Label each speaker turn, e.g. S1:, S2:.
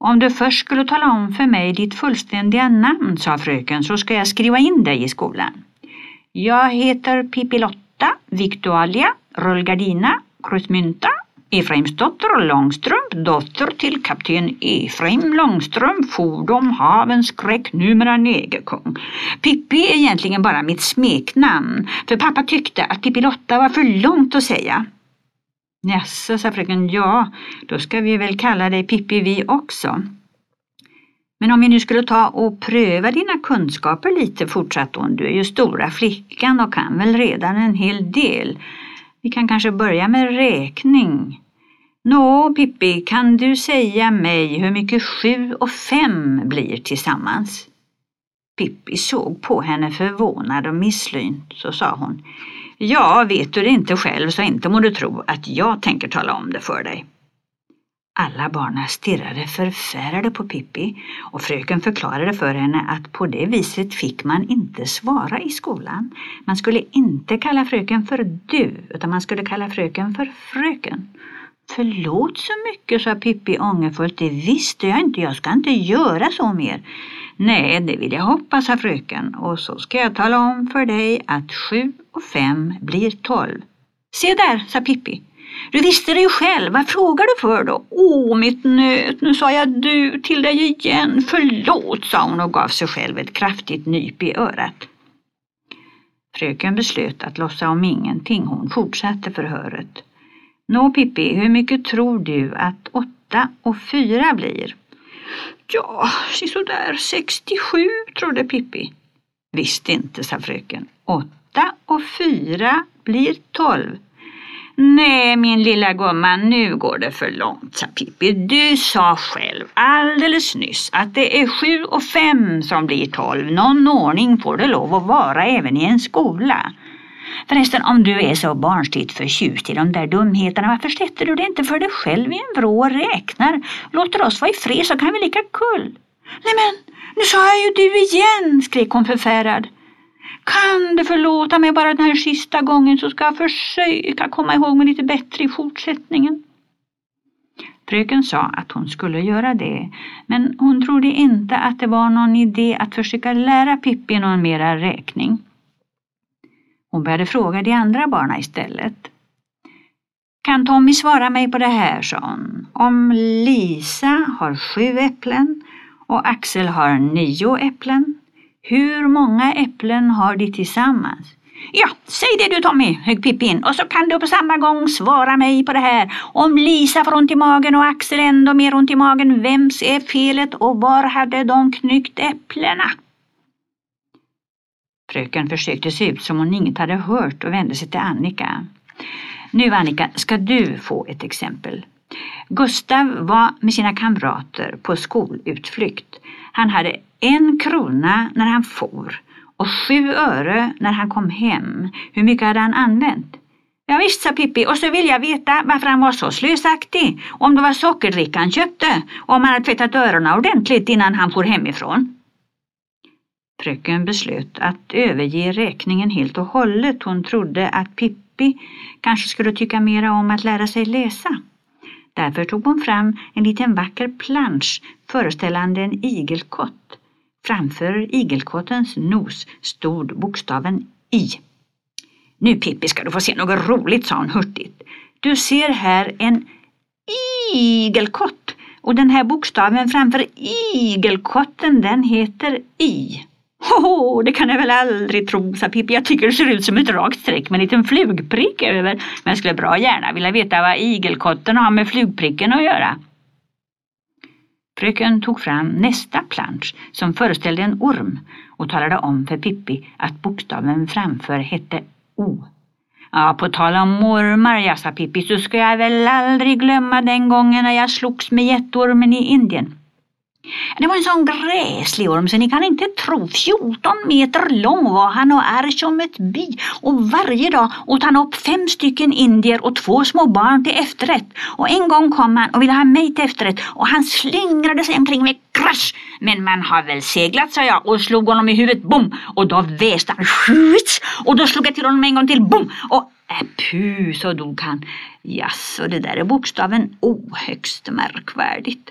S1: Om du först skulle tala om för mig ditt fullständiga namn, sa fröken, så ska jag skriva in dig i skolan. Jag heter Pippilotta Victualia Rullgardina Krusmynta Efraimsdotter Långstrump, dotter till kapten Efraim Långstrump, fordom havens skräck, numera negerkung. Pippi är egentligen bara mitt smeknamn, för pappa tyckte att Pippilotta var för långt att säga. Jaså, sa fröken, ja, då ska vi väl kalla dig Pippi vi också. Men om vi nu skulle ta och pröva dina kunskaper lite, fortsatte hon, du är ju stora flickan och kan väl redan en hel del. Vi kan kanske börja med räkning. Nå, Pippi, kan du säga mig hur mycket sju och fem blir tillsammans? Pippi såg på henne förvånad och misslynt, så sa hon. Ja, vet du det inte själv så inte må du tro att jag tänker tala om det för dig. Alla barnen stirrade förfärade på Pippi och fröken förklarade för henne att på det viset fick man inte svara i skolan. Man skulle inte kalla fröken för du, utan man skulle kalla fröken för fröken. Förlåt så mycket, sa Pippi ångerfullt. Det visste jag inte. Jag ska inte göra så mer. Nej, det vill jag hoppas, sa fröken. Och så ska jag tala om för dig att sju och fem blir tolv. Se där, sa Pippi. Du visste det ju själv. Vad frågar du för då? Åh, mitt nöt, nu sa jag du till dig igen. Förlåt, sa hon och gav sig själv ett kraftigt nyp i örat. Fröken beslöt att låtsas om ingenting. Hon fortsatte förhöret. Nå Pippi, hur mycket tror du att åtta och fyra blir? Ja, sådär 67 trodde Pippi. Visst inte, sa fröken. Åtta och fyra blir tolv. Nej, min lilla gumman, nu går det för långt, sa Pippi. Du sa själv alldeles nyss att det är sju och fem som blir tolv. Någon ordning får det lov att vara även i en skola. Förresten, om du är så barnsligt förtjust i de där dumheterna, varför sätter du det inte för dig själv i en vrå och räknar? Låter oss vara i fred så kan vi lika kull. Nej men, nu sa jag ju du igen, skrek hon förfärad. Kan du förlåta mig bara den här sista gången så ska jag försöka komma ihåg mig lite bättre i fortsättningen. Fröken sa att hon skulle göra det, men hon trodde inte att det var någon idé att försöka lära Pippi någon mera räkning. Hon började fråga de andra barnen istället. Kan Tommy svara mig på det här, sa hon. Om Lisa har sju äpplen och Axel har nio äpplen, hur många äpplen har de tillsammans? Ja, säg det du Tommy, högg Pippi in. Och så kan du på samma gång svara mig på det här. Om Lisa får ont i magen och Axel ändå mer ont i magen, vems är felet och var hade de knyckt äpplena? Fröken försökte se ut som hon inget hade hört och vände sig till Annika. Nu Annika, ska du få ett exempel. Gustav var med sina kamrater på skolutflykt. Han hade en krona när han for och sju öre när han kom hem. Hur mycket hade han använt? Ja, visst, sa Pippi, och så vill jag veta varför han var så slösaktig. Om det var sockerdricka han köpte och om han hade tvättat öronen ordentligt innan han for hemifrån. Fröken beslöt att överge räkningen helt och hållet. Hon trodde att Pippi kanske skulle tycka mera om att lära sig läsa. Därför tog hon fram en liten vacker plansch föreställande en igelkott. Framför igelkottens nos stod bokstaven I. Nu Pippi ska du få se något roligt, sa hon hurtigt. Du ser här en igelkott och den här bokstaven framför igelkotten den heter I. Hoho, det kan jag väl aldrig tro, sa Pippi. Jag tycker det ser ut som ett rakt streck med en liten flugprick över. Men jag skulle bra gärna vilja veta vad igelkotten har med flugpricken att göra. Fröken tog fram nästa plansch som föreställde en orm och talade om för Pippi att bokstaven framför hette O. Ja, på tal om ormar, ja, sa Pippi, så ska jag väl aldrig glömma den gången när jag slogs med jätteormen i Indien. Det var en sån gräslig orm så ni kan inte tro. 14 meter lång var han och är som ett bi. Och varje dag åt han upp fem stycken indier och två små barn till efterrätt. Och en gång kom han och ville ha mig till efterrätt och han slingrade sig omkring med krasch. Men man har väl seglat, sa jag och slog honom i huvudet, bom! Och då väste han, skjuts! Och då slog jag till honom en gång till, bom! Och äh, äppu, så dog han. Jaså, det där är bokstaven O, högst märkvärdigt.